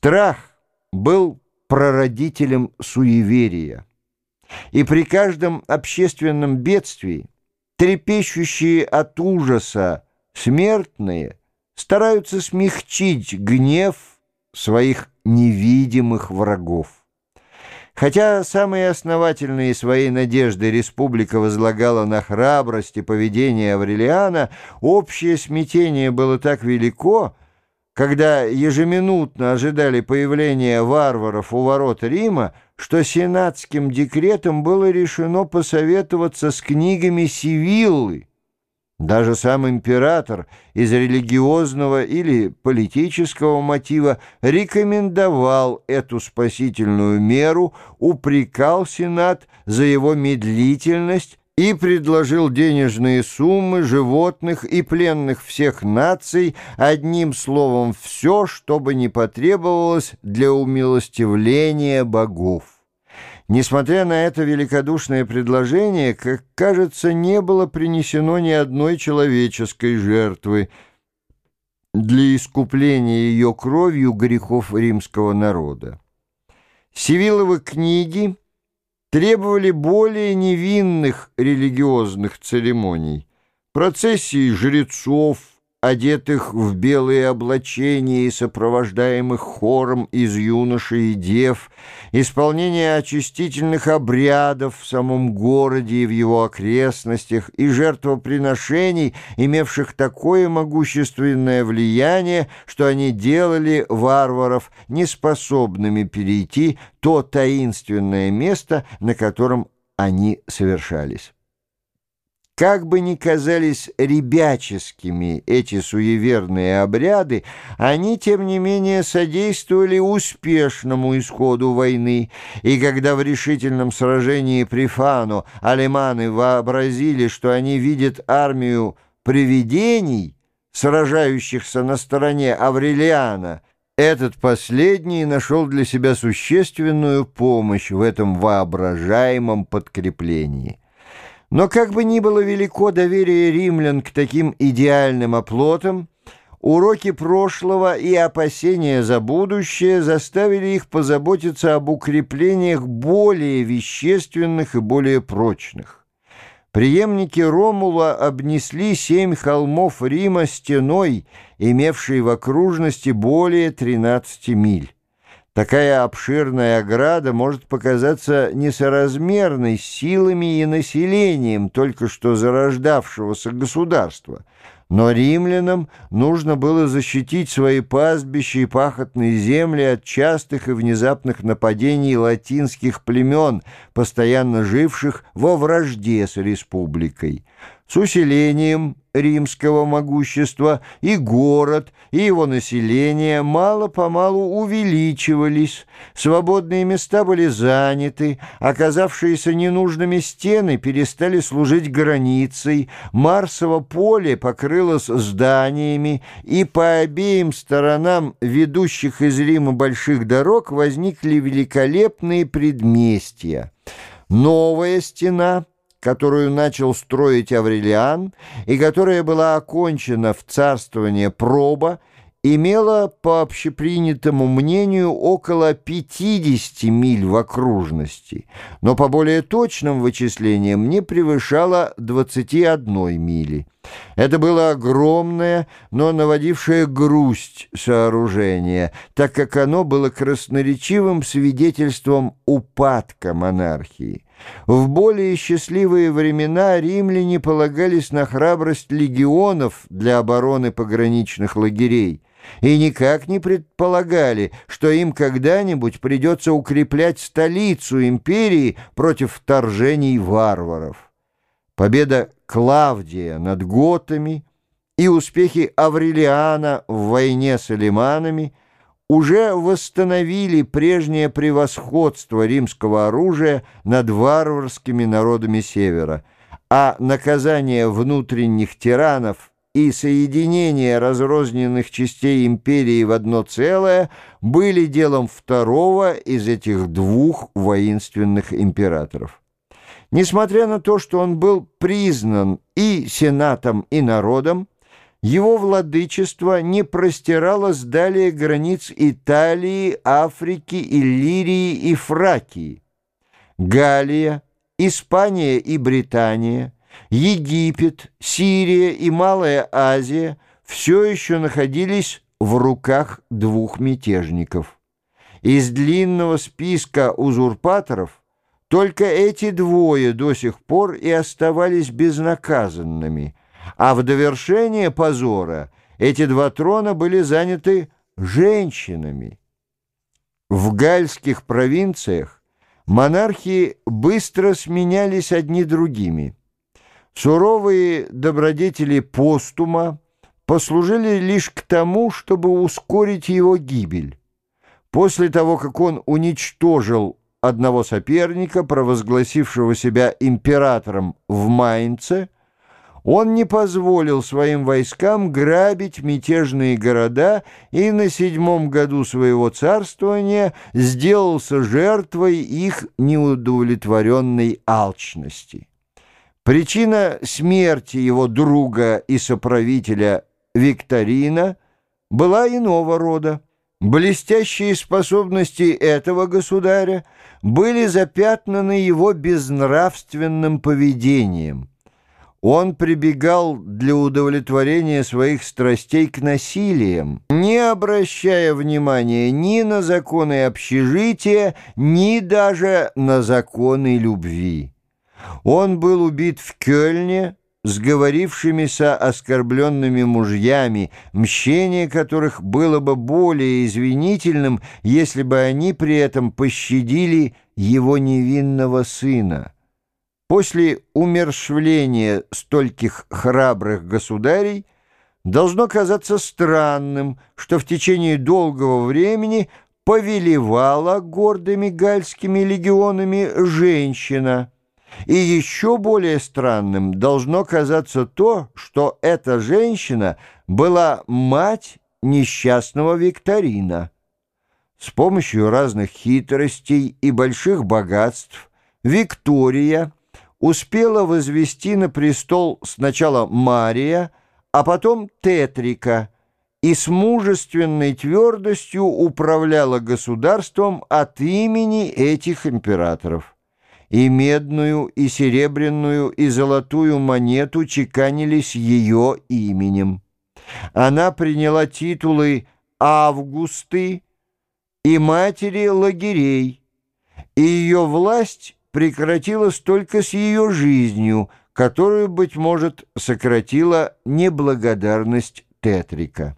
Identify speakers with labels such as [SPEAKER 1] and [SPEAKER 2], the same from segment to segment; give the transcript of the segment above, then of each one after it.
[SPEAKER 1] Страх был прародителем суеверия, и при каждом общественном бедствии трепещущие от ужаса смертные стараются смягчить гнев своих невидимых врагов. Хотя самые основательные свои надежды республика возлагала на храбрость и поведение Аврелиана, общее смятение было так велико, когда ежеминутно ожидали появления варваров у ворот Рима, что сенатским декретом было решено посоветоваться с книгами Сивиллы. Даже сам император из религиозного или политического мотива рекомендовал эту спасительную меру, упрекал Сенат за его медлительность и предложил денежные суммы животных и пленных всех наций, одним словом, все, что бы не потребовалось для умилостивления богов. Несмотря на это великодушное предложение, как кажется, не было принесено ни одной человеческой жертвы для искупления ее кровью грехов римского народа. Сивиловы книги – требовали более невинных религиозных церемоний, процессии жрецов, одетых в белые облачения и сопровождаемых хором из юношей и дев, исполнение очистительных обрядов в самом городе и в его окрестностях и жертвоприношений, имевших такое могущественное влияние, что они делали варваров неспособными перейти то таинственное место, на котором они совершались. Как бы ни казались ребяческими эти суеверные обряды, они, тем не менее, содействовали успешному исходу войны, и когда в решительном сражении при Фану алеманы вообразили, что они видят армию привидений, сражающихся на стороне Аврелиана, этот последний нашел для себя существенную помощь в этом воображаемом подкреплении. Но как бы ни было велико доверие римлян к таким идеальным оплотам, уроки прошлого и опасения за будущее заставили их позаботиться об укреплениях более вещественных и более прочных. Приемники Ромула обнесли семь холмов Рима стеной, имевшей в окружности более 13 миль. Такая обширная ограда может показаться несоразмерной силами и населением только что зарождавшегося государства, но римлянам нужно было защитить свои пастбища и пахотные земли от частых и внезапных нападений латинских племен, постоянно живших во вражде с республикой. С усилением римского могущества и город, и его население мало-помалу увеличивались, свободные места были заняты, оказавшиеся ненужными стены перестали служить границей, Марсово поле покрылось зданиями, и по обеим сторонам ведущих из Рима больших дорог возникли великолепные предместья. Новая стена — которую начал строить Аврелиан и которая была окончена в царствование Проба, имела, по общепринятому мнению, около 50 миль в окружности, но по более точным вычислениям не превышала 21 мили. Это было огромное, но наводившее грусть сооружение, так как оно было красноречивым свидетельством упадка монархии. В более счастливые времена римляне полагались на храбрость легионов для обороны пограничных лагерей и никак не предполагали, что им когда-нибудь придется укреплять столицу империи против вторжений варваров. Победа Клавдия над готами и успехи Аврелиана в войне с алиманами – уже восстановили прежнее превосходство римского оружия над варварскими народами Севера, а наказание внутренних тиранов и соединение разрозненных частей империи в одно целое были делом второго из этих двух воинственных императоров. Несмотря на то, что он был признан и сенатом, и народом, его владычество не простиралось далее границ Италии, Африки, Иллирии и Фракии. Галия, Испания и Британия, Египет, Сирия и Малая Азия все еще находились в руках двух мятежников. Из длинного списка узурпаторов только эти двое до сих пор и оставались безнаказанными, а в довершение позора эти два трона были заняты женщинами. В гальских провинциях Монархии быстро сменялись одни другими. Суровые добродетели постума послужили лишь к тому, чтобы ускорить его гибель. После того, как он уничтожил одного соперника, провозгласившего себя императором в Майнце, он не позволил своим войскам грабить мятежные города и на седьмом году своего царствования сделался жертвой их неудовлетворенной алчности. Причина смерти его друга и соправителя Викторина была иного рода. Блестящие способности этого государя были запятнаны его безнравственным поведением – он прибегал для удовлетворения своих страстей к насилиям, не обращая внимания ни на законы общежития, ни даже на законы любви. Он был убит в Кёльне, сговорившимися оскорбленными мужьями, мщение которых было бы более извинительным, если бы они при этом пощадили его невинного сына. После умершвления стольких храбрых государей должно казаться странным, что в течение долгого времени повелевала гордыми гальскими легионами женщина. И еще более странным должно казаться то, что эта женщина была мать несчастного Викторина. С помощью разных хитростей и больших богатств Виктория – успела возвести на престол сначала Мария, а потом Тетрика, и с мужественной твердостью управляла государством от имени этих императоров. И медную, и серебряную, и золотую монету чеканились ее именем. Она приняла титулы Августы и матери лагерей, и ее власть прекратилось только с ее жизнью, которую, быть может, сократила неблагодарность Тетрика.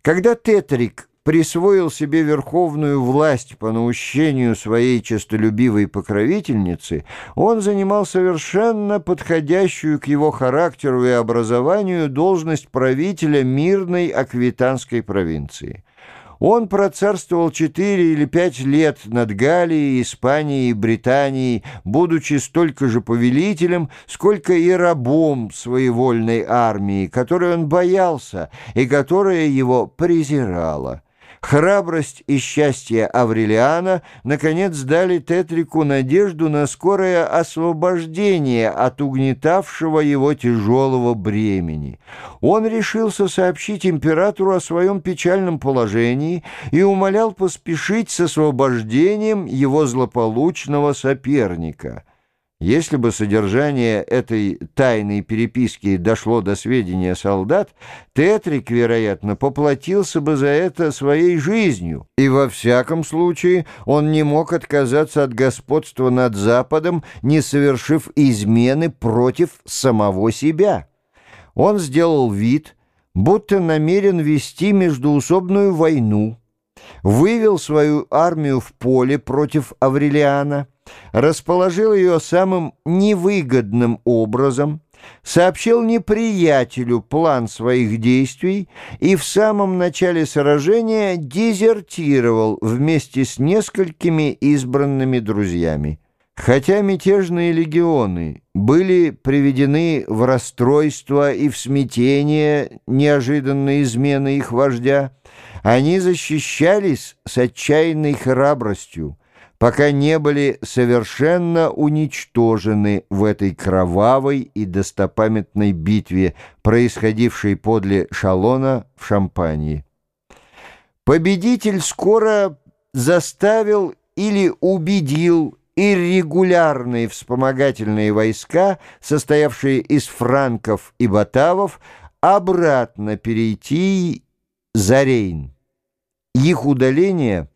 [SPEAKER 1] Когда Тетрик присвоил себе верховную власть по наущению своей честолюбивой покровительницы, он занимал совершенно подходящую к его характеру и образованию должность правителя мирной аквитанской провинции. Он процарствовал четыре или пять лет над Галией, Испанией и Британией, будучи столько же повелителем, сколько и рабом своевольной армии, которой он боялся и которая его презирала. Храбрость и счастье Аврелиана наконец дали Тетрику надежду на скорое освобождение от угнетавшего его тяжелого бремени. Он решился сообщить императору о своем печальном положении и умолял поспешить с освобождением его злополучного соперника – если бы содержание этой тайной переписки дошло до сведения солдат, Тетрик, вероятно, поплатился бы за это своей жизнью, и во всяком случае он не мог отказаться от господства над Западом, не совершив измены против самого себя. Он сделал вид, будто намерен вести междуусобную войну, вывел свою армию в поле против Аврелиана, расположил ее самым невыгодным образом, сообщил неприятелю план своих действий и в самом начале сражения дезертировал вместе с несколькими избранными друзьями. Хотя мятежные легионы были приведены в расстройство и в смятение неожиданной измены их вождя, они защищались с отчаянной храбростью, пока не были совершенно уничтожены в этой кровавой и достопамятной битве, происходившей подле Шалона в Шампании. Победитель скоро заставил или убедил иррегулярные вспомогательные войска, состоявшие из франков и батавов, обратно перейти за Рейн. Их удаление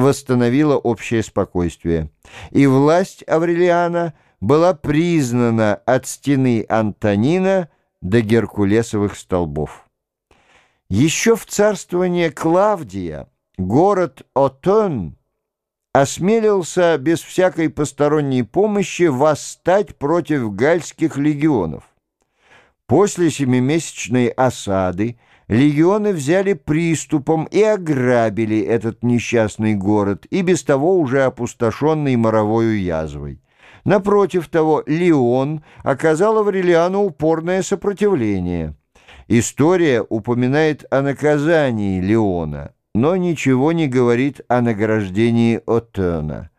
[SPEAKER 1] восстановило общее спокойствие, и власть Аврелиана была признана от стены Антонина до Геркулесовых столбов. Еще в царствование Клавдия город Отон осмелился без всякой посторонней помощи восстать против гальских легионов. После семимесячной осады легионы взяли приступом и ограбили этот несчастный город, и без того уже опустошенный моровою язвой. Напротив того, Леон оказал Аврелиану упорное сопротивление. История упоминает о наказании Леона – но ничего не говорит о награждении Оттона.